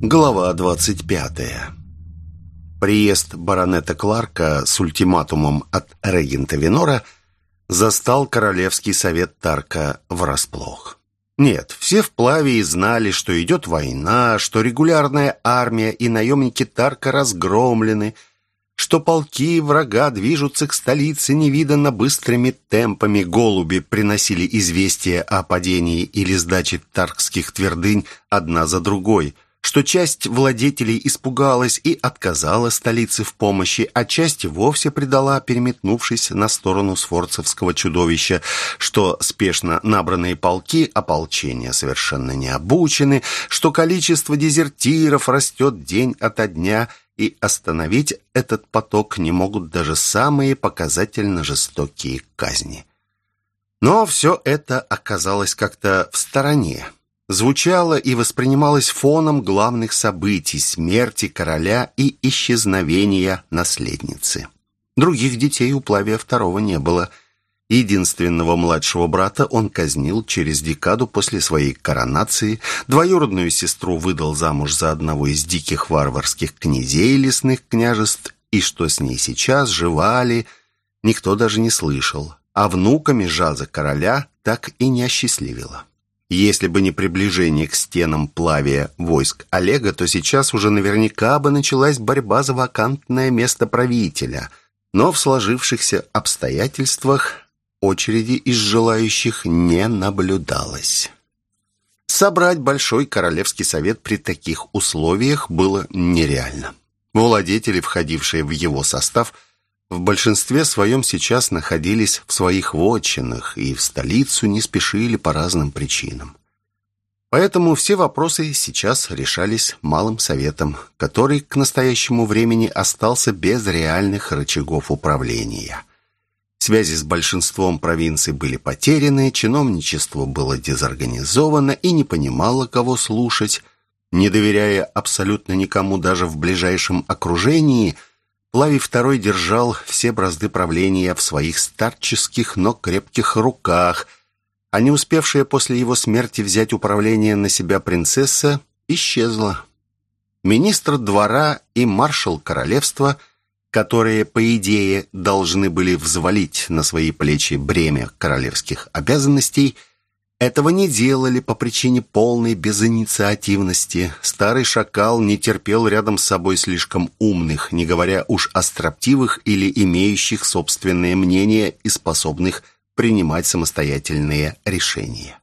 Глава 25. Приезд баронета Кларка с ультиматумом от регента Винора застал Королевский совет Тарка врасплох. Нет, все в Плавии знали, что идет война, что регулярная армия и наемники Тарка разгромлены, что полки врага движутся к столице невиданно быстрыми темпами. Голуби приносили известия о падении или сдаче таркских твердынь одна за другой – что часть владетелей испугалась и отказала столице в помощи, а часть вовсе предала, переметнувшись на сторону сфорцевского чудовища, что спешно набранные полки ополчения совершенно не обучены, что количество дезертиров растет день ото дня, и остановить этот поток не могут даже самые показательно жестокие казни. Но все это оказалось как-то в стороне звучало и воспринималось фоном главных событий смерти короля и исчезновения наследницы. Других детей у Плавия второго не было. Единственного младшего брата он казнил через декаду после своей коронации, двоюродную сестру выдал замуж за одного из диких варварских князей лесных княжеств, и что с ней сейчас, жевали, никто даже не слышал, а внуками жаза короля так и не осчастливило. Если бы не приближение к стенам плавия войск Олега, то сейчас уже наверняка бы началась борьба за вакантное место правителя. Но в сложившихся обстоятельствах очереди из желающих не наблюдалось. Собрать Большой Королевский Совет при таких условиях было нереально. Владетели, входившие в его состав – в большинстве своем сейчас находились в своих вотчинах и в столицу не спешили по разным причинам. Поэтому все вопросы сейчас решались малым советом, который к настоящему времени остался без реальных рычагов управления. Связи с большинством провинций были потеряны, чиновничество было дезорганизовано и не понимало, кого слушать. Не доверяя абсолютно никому даже в ближайшем окружении – Плавий II держал все бразды правления в своих старческих, но крепких руках, а не успевшая после его смерти взять управление на себя принцесса исчезла. Министр двора и маршал королевства, которые, по идее, должны были взвалить на свои плечи бремя королевских обязанностей – этого не делали по причине полной безинициативности. Старый шакал не терпел рядом с собой слишком умных, не говоря уж о строптивых или имеющих собственное мнение и способных принимать самостоятельные решения.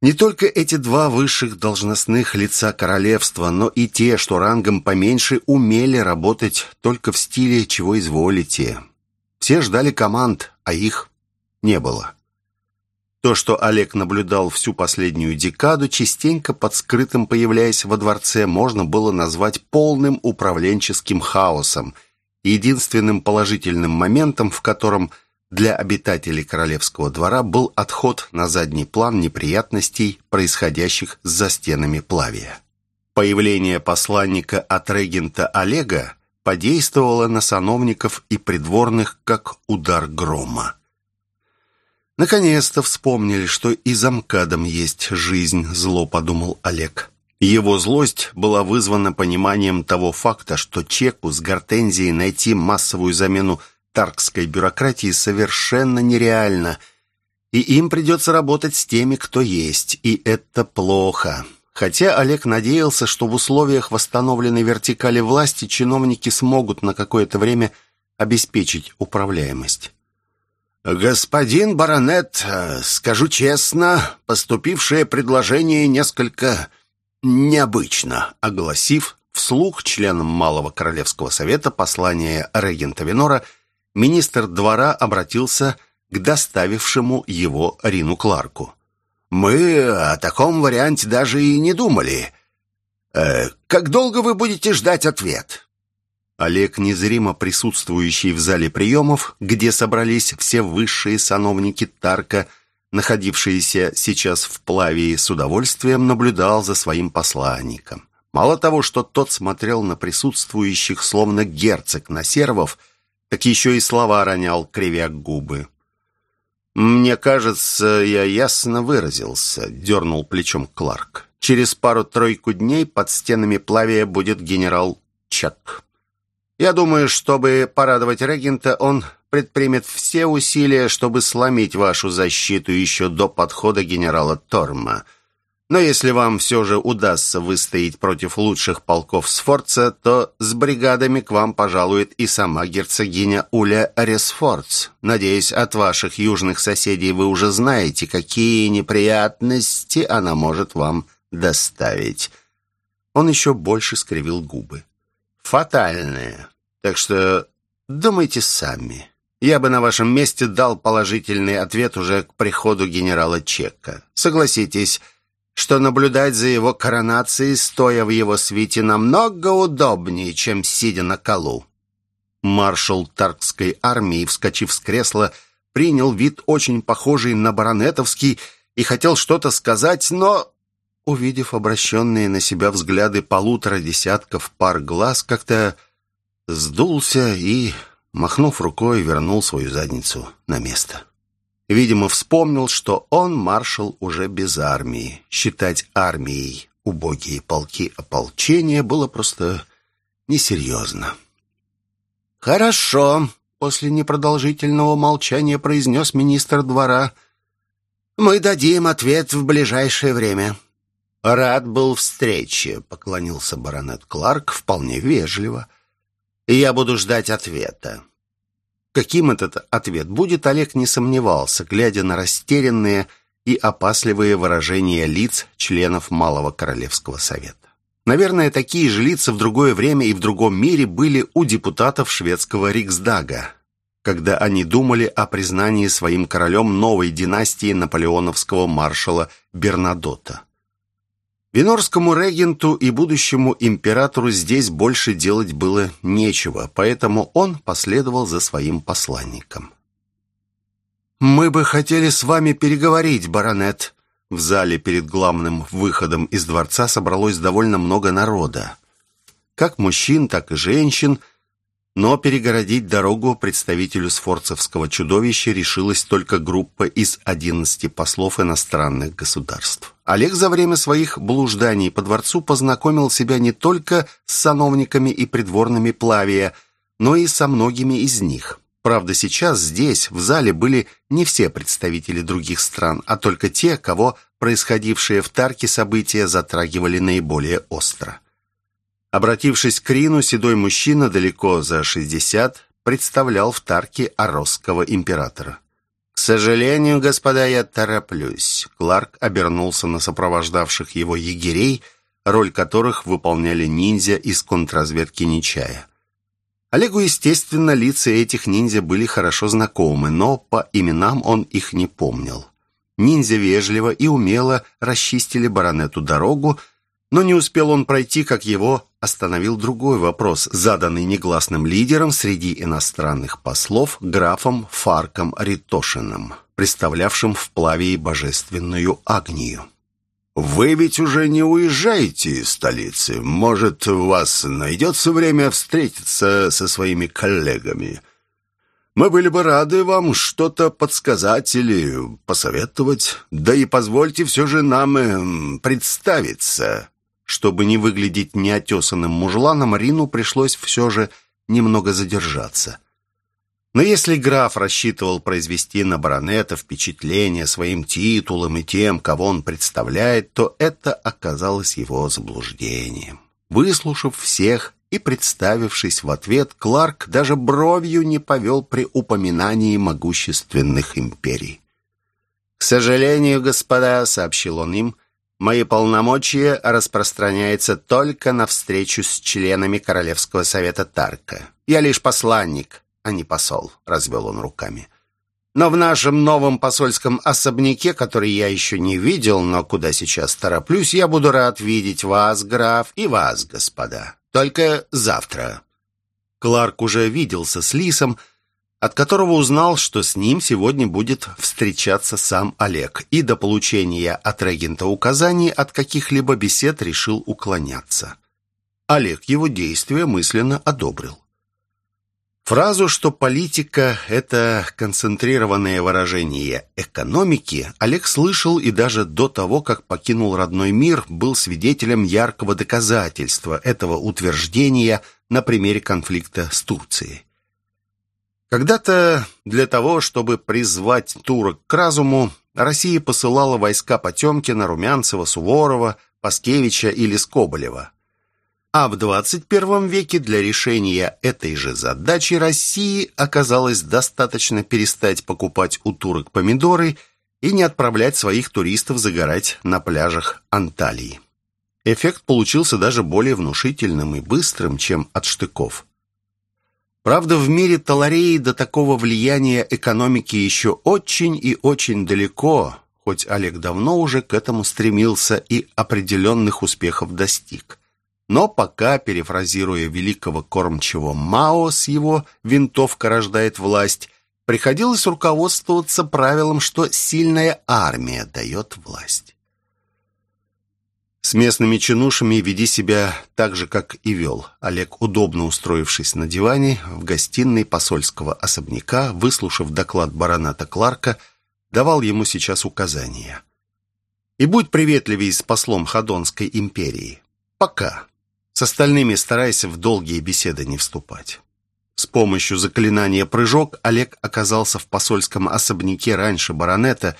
Не только эти два высших должностных лица королевства, но и те, что рангом поменьше, умели работать только в стиле «чего изволите». Все ждали команд, а их не было. То, что Олег наблюдал всю последнюю декаду, частенько под скрытым появляясь во дворце, можно было назвать полным управленческим хаосом, единственным положительным моментом, в котором для обитателей королевского двора был отход на задний план неприятностей, происходящих за стенами Плавия. Появление посланника от регента Олега подействовало на сановников и придворных как удар грома. Наконец-то вспомнили, что и за МКАДом есть жизнь, зло подумал Олег. Его злость была вызвана пониманием того факта, что Чеку с Гортензией найти массовую замену таркской бюрократии совершенно нереально, и им придется работать с теми, кто есть, и это плохо. Хотя Олег надеялся, что в условиях восстановленной вертикали власти чиновники смогут на какое-то время обеспечить управляемость. «Господин баронет, скажу честно, поступившее предложение несколько необычно», огласив вслух членам Малого Королевского Совета послание регента Винора, министр двора обратился к доставившему его Рину Кларку. «Мы о таком варианте даже и не думали. Э, как долго вы будете ждать ответ?» Олег, незримо присутствующий в зале приемов, где собрались все высшие сановники Тарка, находившиеся сейчас в плаве, с удовольствием наблюдал за своим посланником. Мало того, что тот смотрел на присутствующих, словно герцог на сервов, так еще и слова ронял, кривя губы. «Мне кажется, я ясно выразился», — дернул плечом Кларк. «Через пару-тройку дней под стенами Плавия будет генерал Чак. Я думаю, чтобы порадовать регента, он предпримет все усилия, чтобы сломить вашу защиту еще до подхода генерала Торма. Но если вам все же удастся выстоять против лучших полков Сфорца, то с бригадами к вам пожалует и сама герцогиня Уля Ресфорц. Надеюсь, от ваших южных соседей вы уже знаете, какие неприятности она может вам доставить». Он еще больше скривил губы. «Фатальные. Так что думайте сами». Я бы на вашем месте дал положительный ответ уже к приходу генерала Чека. Согласитесь, что наблюдать за его коронацией, стоя в его свите, намного удобнее, чем сидя на колу. Маршал Таркской армии, вскочив с кресла, принял вид очень похожий на баронетовский и хотел что-то сказать, но, увидев обращенные на себя взгляды полутора десятков пар глаз, как-то сдулся и, махнув рукой, вернул свою задницу на место. Видимо, вспомнил, что он маршал уже без армии. Считать армией убогие полки ополчения было просто несерьезно. «Хорошо», — после непродолжительного молчания произнес министр двора. «Мы дадим ответ в ближайшее время». «Рад был встрече», — поклонился баронет Кларк вполне вежливо. «Я буду ждать ответа». Каким этот ответ будет, Олег не сомневался, глядя на растерянные и опасливые выражения лиц членов Малого Королевского Совета. Наверное, такие же лица в другое время и в другом мире были у депутатов шведского Риксдага, когда они думали о признании своим королем новой династии наполеоновского маршала Бернадота. Винорскому регенту и будущему императору здесь больше делать было нечего, поэтому он последовал за своим посланником. «Мы бы хотели с вами переговорить, баронет». В зале перед главным выходом из дворца собралось довольно много народа. Как мужчин, так и женщин – но перегородить дорогу представителю сфорцевского чудовища решилась только группа из 11 послов иностранных государств. Олег за время своих блужданий по дворцу познакомил себя не только с сановниками и придворными Плавия, но и со многими из них. Правда, сейчас здесь, в зале, были не все представители других стран, а только те, кого происходившие в Тарке события затрагивали наиболее остро. Обратившись к Рину, седой мужчина, далеко за шестьдесят, представлял в Тарке Оросского императора. «К сожалению, господа, я тороплюсь». Кларк обернулся на сопровождавших его егерей, роль которых выполняли ниндзя из контрразведки Нечая. Олегу, естественно, лица этих ниндзя были хорошо знакомы, но по именам он их не помнил. Ниндзя вежливо и умело расчистили баронету дорогу, но не успел он пройти, как его остановил другой вопрос, заданный негласным лидером среди иностранных послов графом Фарком Ритошиным, представлявшим в Плавии божественную Агнию. «Вы ведь уже не уезжаете из столицы. Может, у вас найдется время встретиться со своими коллегами?» Мы были бы рады вам что-то подсказать или посоветовать. Да и позвольте все же нам э, представиться. Чтобы не выглядеть неотесанным мужланом, Рину пришлось все же немного задержаться. Но если граф рассчитывал произвести на баронета впечатление своим титулом и тем, кого он представляет, то это оказалось его заблуждением. Выслушав всех и представившись в ответ, Кларк даже бровью не повел при упоминании могущественных империй. «К сожалению, господа», — сообщил он им, Мои полномочия распространяются только на встречу с членами Королевского совета Тарка. Я лишь посланник, а не посол», — развел он руками. «Но в нашем новом посольском особняке, который я еще не видел, но куда сейчас тороплюсь, я буду рад видеть вас, граф, и вас, господа. Только завтра». Кларк уже виделся с Лисом, — от которого узнал, что с ним сегодня будет встречаться сам Олег, и до получения от регента указаний от каких-либо бесед решил уклоняться. Олег его действия мысленно одобрил. Фразу, что политика – это концентрированное выражение экономики, Олег слышал и даже до того, как покинул родной мир, был свидетелем яркого доказательства этого утверждения на примере конфликта с Турцией. Когда-то для того, чтобы призвать турок к разуму, Россия посылала войска Потемкина, Румянцева, Суворова, Паскевича или Скоболева. А в 21 веке для решения этой же задачи России оказалось достаточно перестать покупать у турок помидоры и не отправлять своих туристов загорать на пляжах Анталии. Эффект получился даже более внушительным и быстрым, чем от штыков. Правда, в мире Талареи до такого влияния экономики еще очень и очень далеко, хоть Олег давно уже к этому стремился и определенных успехов достиг. Но пока, перефразируя великого кормчего Мао с его «винтовка рождает власть», приходилось руководствоваться правилом, что сильная армия дает власть. С местными чинушами веди себя так же, как и вел. Олег, удобно устроившись на диване, в гостиной посольского особняка, выслушав доклад бароната Кларка, давал ему сейчас указания. «И будь приветливей с послом Ходонской империи. Пока». С остальными старайся в долгие беседы не вступать. С помощью заклинания «Прыжок» Олег оказался в посольском особняке раньше баронета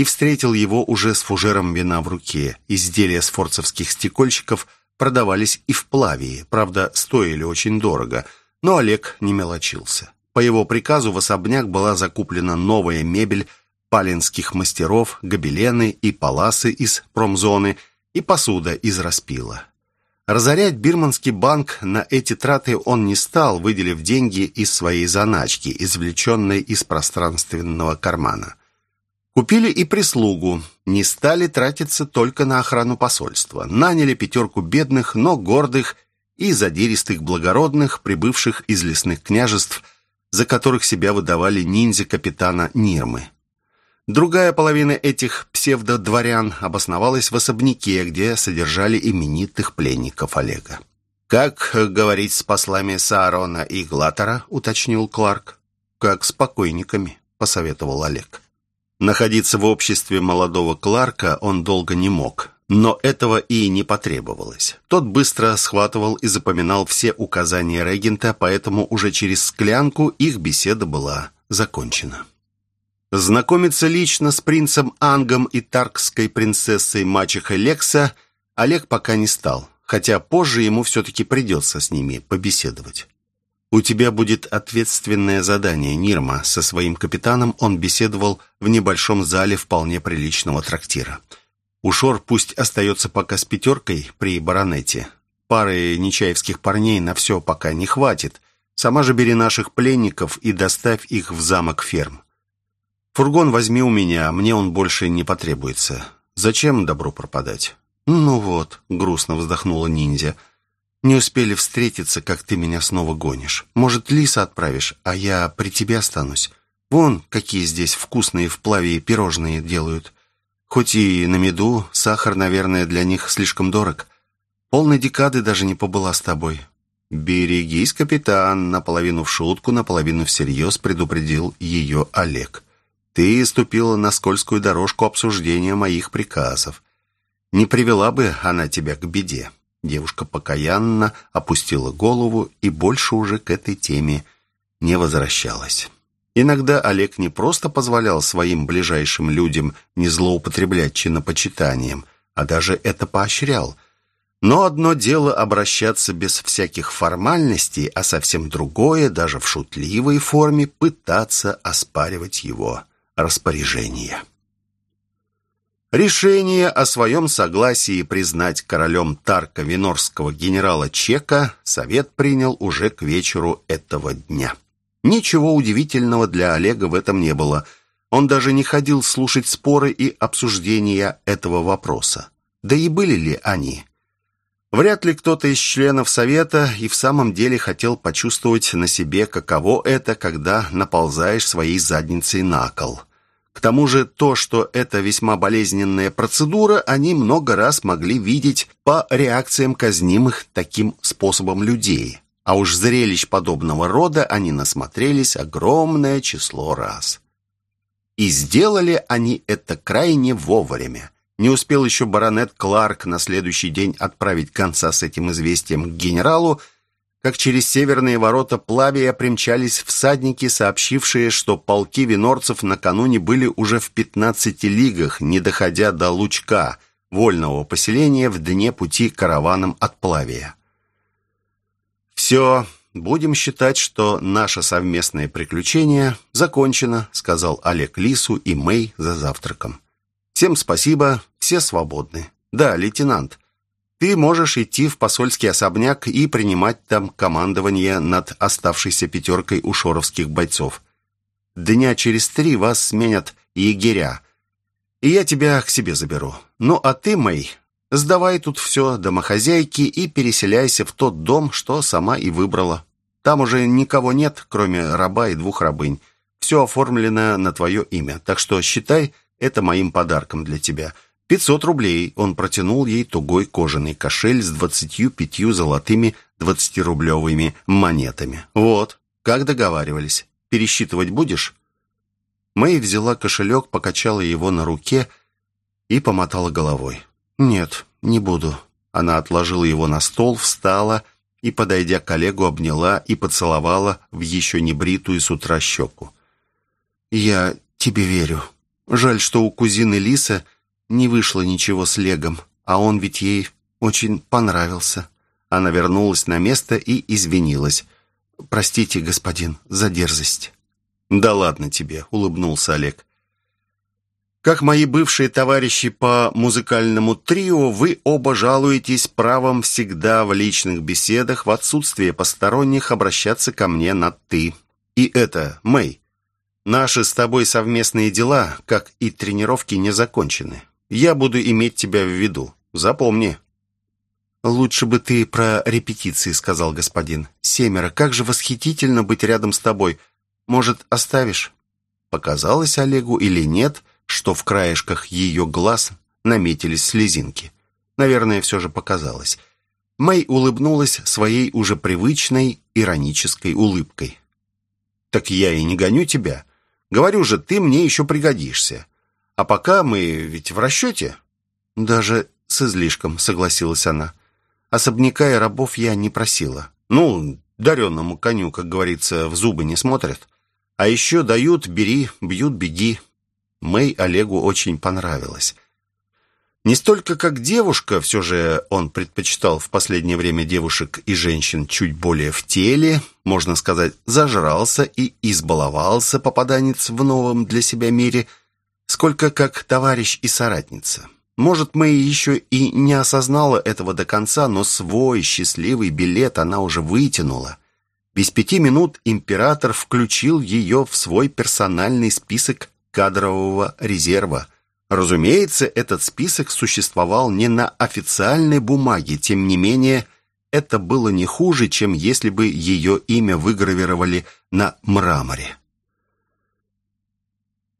и встретил его уже с фужером вина в руке. Изделия сфорцевских стекольщиков продавались и в Плавии, правда, стоили очень дорого, но Олег не мелочился. По его приказу в особняк была закуплена новая мебель палинских мастеров, гобелены и паласы из промзоны и посуда из распила. Разорять бирманский банк на эти траты он не стал, выделив деньги из своей заначки, извлеченной из пространственного кармана. Купили и прислугу, не стали тратиться только на охрану посольства. Наняли пятерку бедных, но гордых и задиристых благородных, прибывших из лесных княжеств, за которых себя выдавали ниндзя капитана Нирмы. Другая половина этих псевдодворян обосновалась в особняке, где содержали именитых пленников Олега. «Как говорить с послами Саарона и Глатора?» — уточнил Кларк. «Как с покойниками», — посоветовал Олег. Находиться в обществе молодого Кларка он долго не мог, но этого и не потребовалось. Тот быстро схватывал и запоминал все указания регента, поэтому уже через склянку их беседа была закончена. Знакомиться лично с принцем Ангом и таркской принцессой мачехой Лекса Олег пока не стал, хотя позже ему все-таки придется с ними побеседовать. «У тебя будет ответственное задание, Нирма». Со своим капитаном он беседовал в небольшом зале вполне приличного трактира. Ушор пусть остается пока с пятеркой при баронете. Пары нечаевских парней на все пока не хватит. Сама же бери наших пленников и доставь их в замок ферм. Фургон возьми у меня, мне он больше не потребуется. Зачем добро пропадать? Ну вот, грустно вздохнула ниндзя. Не успели встретиться, как ты меня снова гонишь. Может, лиса отправишь, а я при тебе останусь. Вон, какие здесь вкусные в плаве пирожные делают. Хоть и на меду, сахар, наверное, для них слишком дорог. Полной декады даже не побыла с тобой. «Берегись, капитан!» Наполовину в шутку, наполовину всерьез предупредил ее Олег. Ты ступила на скользкую дорожку обсуждения моих приказов. Не привела бы она тебя к беде. Девушка покаянно опустила голову и больше уже к этой теме не возвращалась. Иногда Олег не просто позволял своим ближайшим людям не злоупотреблять чинопочитанием, а даже это поощрял. Но одно дело обращаться без всяких формальностей, а совсем другое, даже в шутливой форме, пытаться оспаривать его распоряжения. Решение о своем согласии признать королем Тарка Винорского генерала Чека Совет принял уже к вечеру этого дня. Ничего удивительного для Олега в этом не было. Он даже не ходил слушать споры и обсуждения этого вопроса. Да и были ли они? Вряд ли кто-то из членов Совета и в самом деле хотел почувствовать на себе, каково это, когда наползаешь своей задницей на кол. К тому же то, что это весьма болезненная процедура, они много раз могли видеть по реакциям казнимых таким способом людей. А уж зрелищ подобного рода они насмотрелись огромное число раз. И сделали они это крайне вовремя. Не успел еще баронет Кларк на следующий день отправить конца с этим известием к генералу, как через северные ворота Плавия примчались всадники, сообщившие, что полки винорцев накануне были уже в 15 лигах, не доходя до Лучка, вольного поселения в дне пути караваном от Плавия. «Все, будем считать, что наше совместное приключение закончено», сказал Олег Лису и Мэй за завтраком. «Всем спасибо, все свободны. Да, лейтенант, ты можешь идти в посольский особняк и принимать там командование над оставшейся пятеркой ушоровских бойцов. Дня через три вас сменят егеря, и я тебя к себе заберу. Ну, а ты, Мэй, сдавай тут все домохозяйки и переселяйся в тот дом, что сама и выбрала. Там уже никого нет, кроме раба и двух рабынь. Все оформлено на твое имя, так что считай это моим подарком для тебя». «Пятьсот рублей!» Он протянул ей тугой кожаный кошель с двадцатью пятью золотыми двадцатирублевыми монетами. «Вот, как договаривались. Пересчитывать будешь?» Мэй взяла кошелек, покачала его на руке и помотала головой. «Нет, не буду». Она отложила его на стол, встала и, подойдя к коллегу, обняла и поцеловала в еще не бритую с утра щеку. «Я тебе верю. Жаль, что у кузины Лиса не вышло ничего с Легом, а он ведь ей очень понравился. Она вернулась на место и извинилась. «Простите, господин, за дерзость». «Да ладно тебе», — улыбнулся Олег. «Как мои бывшие товарищи по музыкальному трио, вы оба жалуетесь правом всегда в личных беседах в отсутствие посторонних обращаться ко мне на «ты». И это, Мэй, наши с тобой совместные дела, как и тренировки, не закончены. Я буду иметь тебя в виду. Запомни». «Лучше бы ты про репетиции», — сказал господин. «Семеро, как же восхитительно быть рядом с тобой. Может, оставишь?» Показалось Олегу или нет, что в краешках ее глаз наметились слезинки. Наверное, все же показалось. Мэй улыбнулась своей уже привычной иронической улыбкой. «Так я и не гоню тебя. Говорю же, ты мне еще пригодишься. А пока мы ведь в расчете». «Даже с излишком», — согласилась она. «Особняка и рабов я не просила. Ну, даренному коню, как говорится, в зубы не смотрят. А еще дают «бери», бьют «беги». Мэй Олегу очень понравилась. Не столько как девушка, все же он предпочитал в последнее время девушек и женщин чуть более в теле, можно сказать, зажрался и избаловался попаданец в новом для себя мире – сколько как товарищ и соратница. Может, Мэй еще и не осознала этого до конца, но свой счастливый билет она уже вытянула. Без пяти минут император включил ее в свой персональный список кадрового резерва. Разумеется, этот список существовал не на официальной бумаге, тем не менее, это было не хуже, чем если бы ее имя выгравировали на мраморе.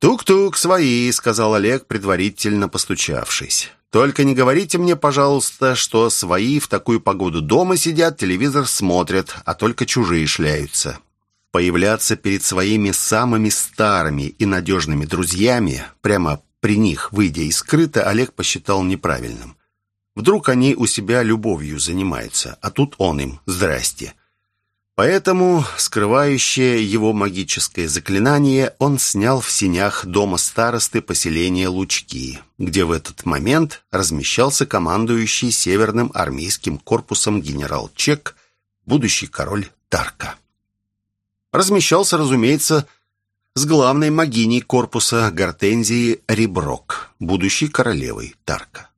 «Тук-тук, свои», — сказал Олег, предварительно постучавшись. «Только не говорите мне, пожалуйста, что свои в такую погоду дома сидят, телевизор смотрят, а только чужие шляются». Появляться перед своими самыми старыми и надежными друзьями, прямо при них, выйдя из скрыта, Олег посчитал неправильным. Вдруг они у себя любовью занимаются, а тут он им «здрасте». Поэтому, скрывающее его магическое заклинание, он снял в синях дома старосты поселения Лучки, где в этот момент размещался командующий Северным армейским корпусом генерал Чек, будущий король Тарка. Размещался, разумеется, с главной магиней корпуса Гортензии Риброк, будущей королевой Тарка.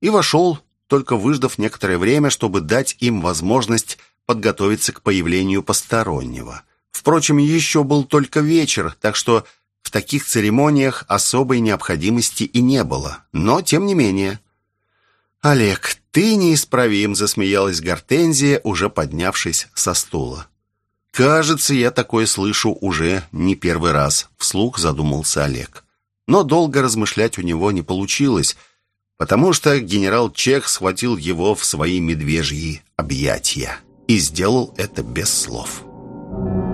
И вошел, только выждав некоторое время, чтобы дать им возможность подготовиться к появлению постороннего. Впрочем, еще был только вечер, так что в таких церемониях особой необходимости и не было. Но, тем не менее... «Олег, ты неисправим», — засмеялась Гортензия, уже поднявшись со стула. «Кажется, я такое слышу уже не первый раз», — вслух задумался Олег. Но долго размышлять у него не получилось, потому что генерал Чех схватил его в свои медвежьи объятия и сделал это без слов. «Музыка»